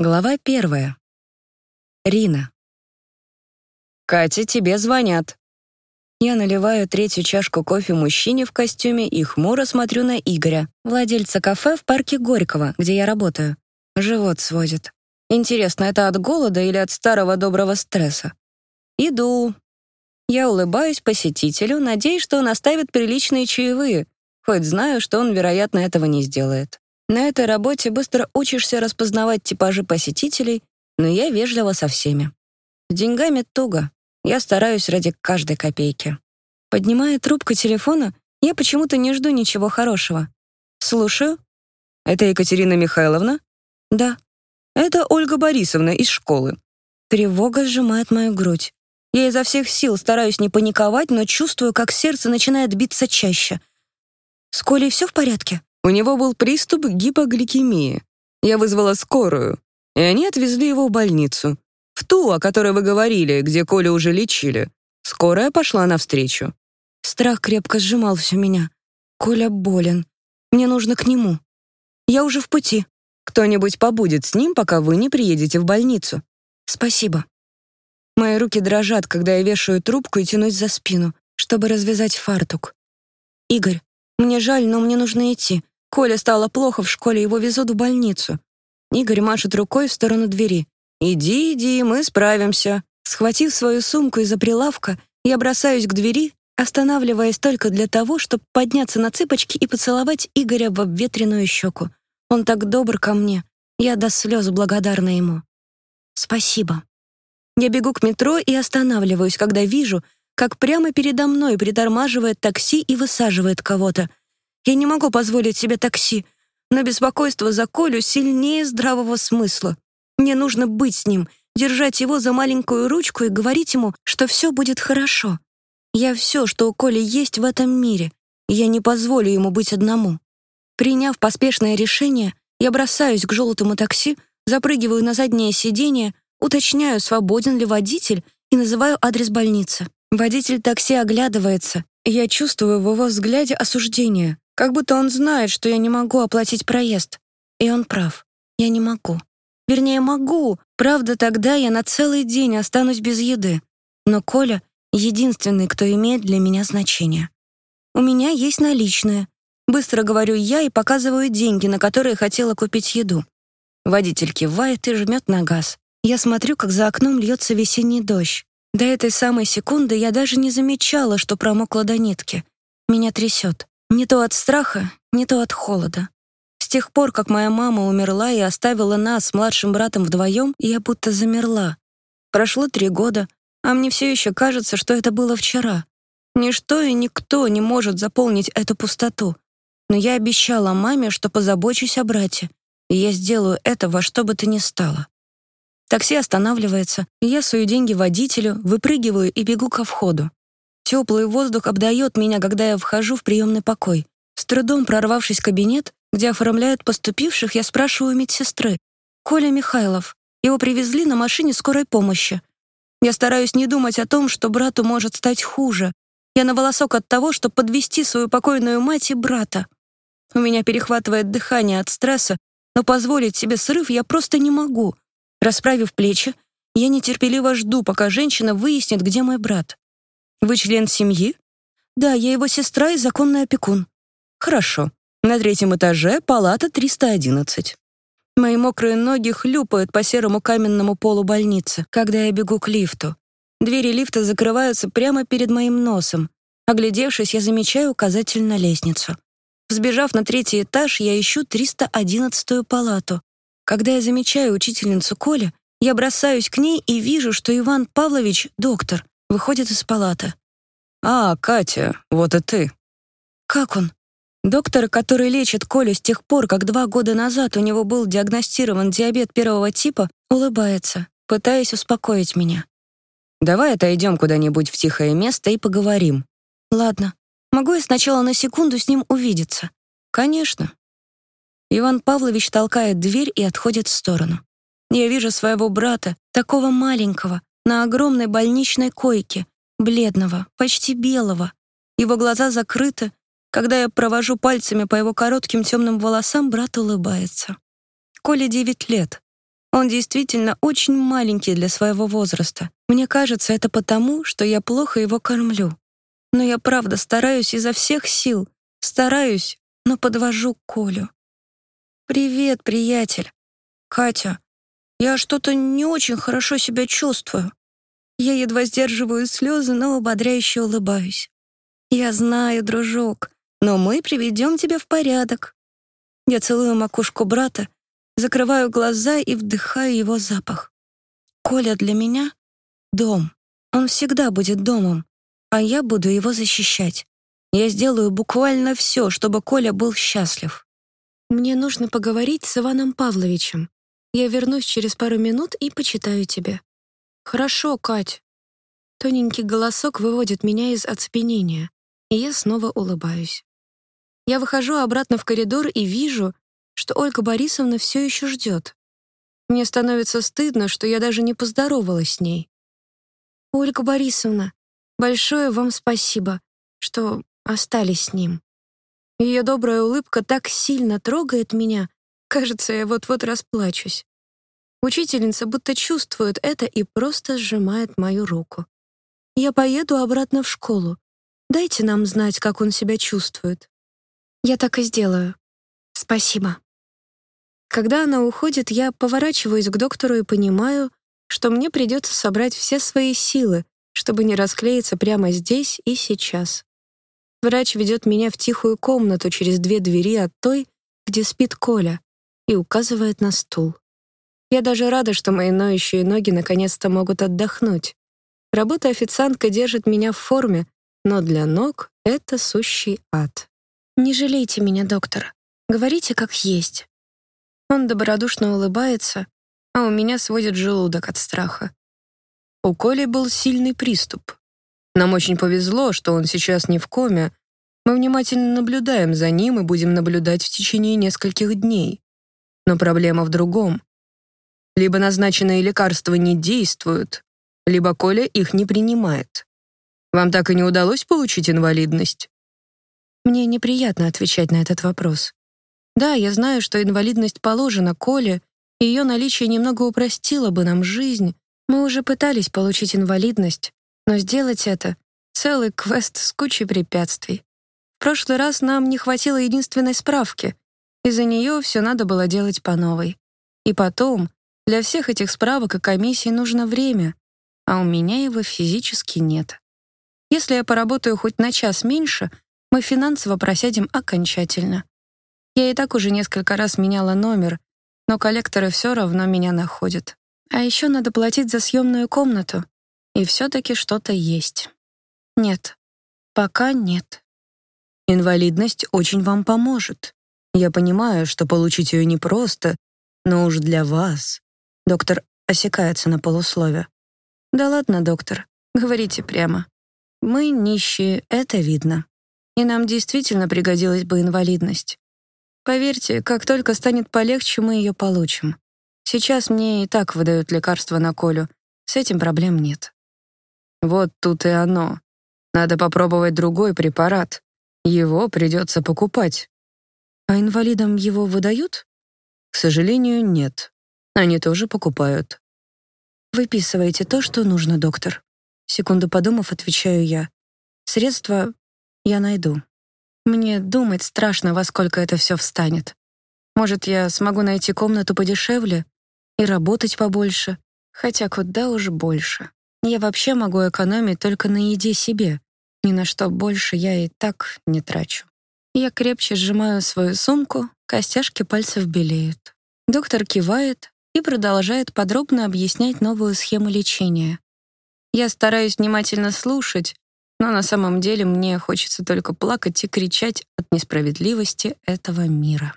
Глава первая. Рина. «Катя, тебе звонят». Я наливаю третью чашку кофе мужчине в костюме и хмуро смотрю на Игоря, владельца кафе в парке Горького, где я работаю. Живот сводит. Интересно, это от голода или от старого доброго стресса? Иду. Я улыбаюсь посетителю, надеюсь, что он оставит приличные чаевые, хоть знаю, что он, вероятно, этого не сделает. На этой работе быстро учишься распознавать типажи посетителей, но я вежлива со всеми. С деньгами туго. Я стараюсь ради каждой копейки. Поднимая трубку телефона, я почему-то не жду ничего хорошего. «Слушаю». «Это Екатерина Михайловна?» «Да». «Это Ольга Борисовна из школы». Тревога сжимает мою грудь. Я изо всех сил стараюсь не паниковать, но чувствую, как сердце начинает биться чаще. «С Колей все в порядке?» У него был приступ гипогликемии. Я вызвала скорую, и они отвезли его в больницу. В ту, о которой вы говорили, где Коля уже лечили. Скорая пошла навстречу. Страх крепко сжимал всю меня. Коля болен. Мне нужно к нему. Я уже в пути. Кто-нибудь побудет с ним, пока вы не приедете в больницу. Спасибо. Мои руки дрожат, когда я вешаю трубку и тянусь за спину, чтобы развязать фартук. Игорь, мне жаль, но мне нужно идти. Коля стало плохо в школе, его везут в больницу. Игорь машет рукой в сторону двери. «Иди, иди, мы справимся». Схватив свою сумку из-за прилавка, я бросаюсь к двери, останавливаясь только для того, чтобы подняться на цыпочки и поцеловать Игоря в обветренную щеку. Он так добр ко мне. Я до слез благодарна ему. Спасибо. Я бегу к метро и останавливаюсь, когда вижу, как прямо передо мной притормаживает такси и высаживает кого-то. Я не могу позволить себе такси, но беспокойство за Колю сильнее здравого смысла. Мне нужно быть с ним, держать его за маленькую ручку и говорить ему, что все будет хорошо. Я все, что у Коли есть в этом мире, я не позволю ему быть одному. Приняв поспешное решение, я бросаюсь к желтому такси, запрыгиваю на заднее сиденье, уточняю, свободен ли водитель, и называю адрес больницы. Водитель такси оглядывается, и я чувствую в его взгляде осуждение, как будто он знает, что я не могу оплатить проезд. И он прав. Я не могу. Вернее, могу. Правда, тогда я на целый день останусь без еды. Но Коля — единственный, кто имеет для меня значение. У меня есть наличные. Быстро говорю я и показываю деньги, на которые хотела купить еду. Водитель кивает и жмет на газ. Я смотрю, как за окном льется весенний дождь. До этой самой секунды я даже не замечала, что промокла до нитки. Меня трясет. Не то от страха, не то от холода. С тех пор, как моя мама умерла и оставила нас с младшим братом вдвоем, я будто замерла. Прошло три года, а мне все еще кажется, что это было вчера. Ничто и никто не может заполнить эту пустоту. Но я обещала маме, что позабочусь о брате, и я сделаю это во что бы то ни стало. Такси останавливается, и я сую деньги водителю, выпрыгиваю и бегу ко входу. Теплый воздух обдает меня, когда я вхожу в приемный покой. С трудом прорвавшись в кабинет, где оформляют поступивших, я спрашиваю медсестры. «Коля Михайлов. Его привезли на машине скорой помощи. Я стараюсь не думать о том, что брату может стать хуже. Я на волосок от того, чтобы подвести свою покойную мать и брата. У меня перехватывает дыхание от стресса, но позволить себе срыв я просто не могу. Расправив плечи, я нетерпеливо жду, пока женщина выяснит, где мой брат. «Вы член семьи?» «Да, я его сестра и законный опекун». «Хорошо. На третьем этаже палата 311». Мои мокрые ноги хлюпают по серому каменному полу больницы, когда я бегу к лифту. Двери лифта закрываются прямо перед моим носом. Оглядевшись, я замечаю указатель на лестницу. Взбежав на третий этаж, я ищу 311-ю палату. Когда я замечаю учительницу Коля, я бросаюсь к ней и вижу, что Иван Павлович, доктор, выходит из палаты. «А, Катя, вот и ты». «Как он?» Доктор, который лечит Колю с тех пор, как два года назад у него был диагностирован диабет первого типа, улыбается, пытаясь успокоить меня. «Давай отойдем куда-нибудь в тихое место и поговорим». «Ладно. Могу я сначала на секунду с ним увидеться?» «Конечно. Иван Павлович толкает дверь и отходит в сторону. Я вижу своего брата, такого маленького, на огромной больничной койке, бледного, почти белого. Его глаза закрыты. Когда я провожу пальцами по его коротким темным волосам, брат улыбается. Коле девять лет. Он действительно очень маленький для своего возраста. Мне кажется, это потому, что я плохо его кормлю. Но я правда стараюсь изо всех сил. Стараюсь, но подвожу Колю. «Привет, приятель. Катя, я что-то не очень хорошо себя чувствую». Я едва сдерживаю слезы, но ободряюще улыбаюсь. «Я знаю, дружок, но мы приведем тебя в порядок». Я целую макушку брата, закрываю глаза и вдыхаю его запах. Коля для меня — дом. Он всегда будет домом, а я буду его защищать. Я сделаю буквально все, чтобы Коля был счастлив. Мне нужно поговорить с Иваном Павловичем. Я вернусь через пару минут и почитаю тебе. Хорошо, Кать. Тоненький голосок выводит меня из оцепенения, и я снова улыбаюсь. Я выхожу обратно в коридор и вижу, что Ольга Борисовна все еще ждет. Мне становится стыдно, что я даже не поздоровалась с ней. «Ольга Борисовна, большое вам спасибо, что остались с ним». Ее добрая улыбка так сильно трогает меня, кажется, я вот-вот расплачусь. Учительница будто чувствует это и просто сжимает мою руку. «Я поеду обратно в школу. Дайте нам знать, как он себя чувствует». Я так и сделаю. Спасибо. Когда она уходит, я поворачиваюсь к доктору и понимаю, что мне придется собрать все свои силы, чтобы не расклеиться прямо здесь и сейчас. Врач ведет меня в тихую комнату через две двери от той, где спит Коля, и указывает на стул. Я даже рада, что мои ноющие ноги наконец-то могут отдохнуть. Работа официантка держит меня в форме, но для ног — это сущий ад. «Не жалейте меня, доктор. Говорите, как есть». Он добродушно улыбается, а у меня сводит желудок от страха. У Коли был сильный приступ. Нам очень повезло, что он сейчас не в коме. Мы внимательно наблюдаем за ним и будем наблюдать в течение нескольких дней. Но проблема в другом. Либо назначенные лекарства не действуют, либо Коля их не принимает. Вам так и не удалось получить инвалидность? Мне неприятно отвечать на этот вопрос. Да, я знаю, что инвалидность положена Коле, и ее наличие немного упростило бы нам жизнь. Мы уже пытались получить инвалидность, но сделать это — целый квест с кучей препятствий. В прошлый раз нам не хватило единственной справки. Из-за нее все надо было делать по новой. И потом, для всех этих справок и комиссий нужно время, а у меня его физически нет. Если я поработаю хоть на час меньше — мы финансово просядем окончательно. Я и так уже несколько раз меняла номер, но коллекторы все равно меня находят. А еще надо платить за съемную комнату. И все-таки что-то есть. Нет. Пока нет. Инвалидность очень вам поможет. Я понимаю, что получить ее непросто, но уж для вас. Доктор осекается на полуслове. Да ладно, доктор, говорите прямо. Мы нищие, это видно и нам действительно пригодилась бы инвалидность. Поверьте, как только станет полегче, мы ее получим. Сейчас мне и так выдают лекарства на Колю. С этим проблем нет. Вот тут и оно. Надо попробовать другой препарат. Его придется покупать. А инвалидам его выдают? К сожалению, нет. Они тоже покупают. Выписывайте то, что нужно, доктор. Секунду подумав, отвечаю я. Средства я найду. Мне думать страшно, во сколько это все встанет. Может, я смогу найти комнату подешевле и работать побольше, хотя куда уж больше. Я вообще могу экономить только на еде себе. Ни на что больше я и так не трачу. Я крепче сжимаю свою сумку, костяшки пальцев белеют. Доктор кивает и продолжает подробно объяснять новую схему лечения. Я стараюсь внимательно слушать, но на самом деле мне хочется только плакать и кричать от несправедливости этого мира.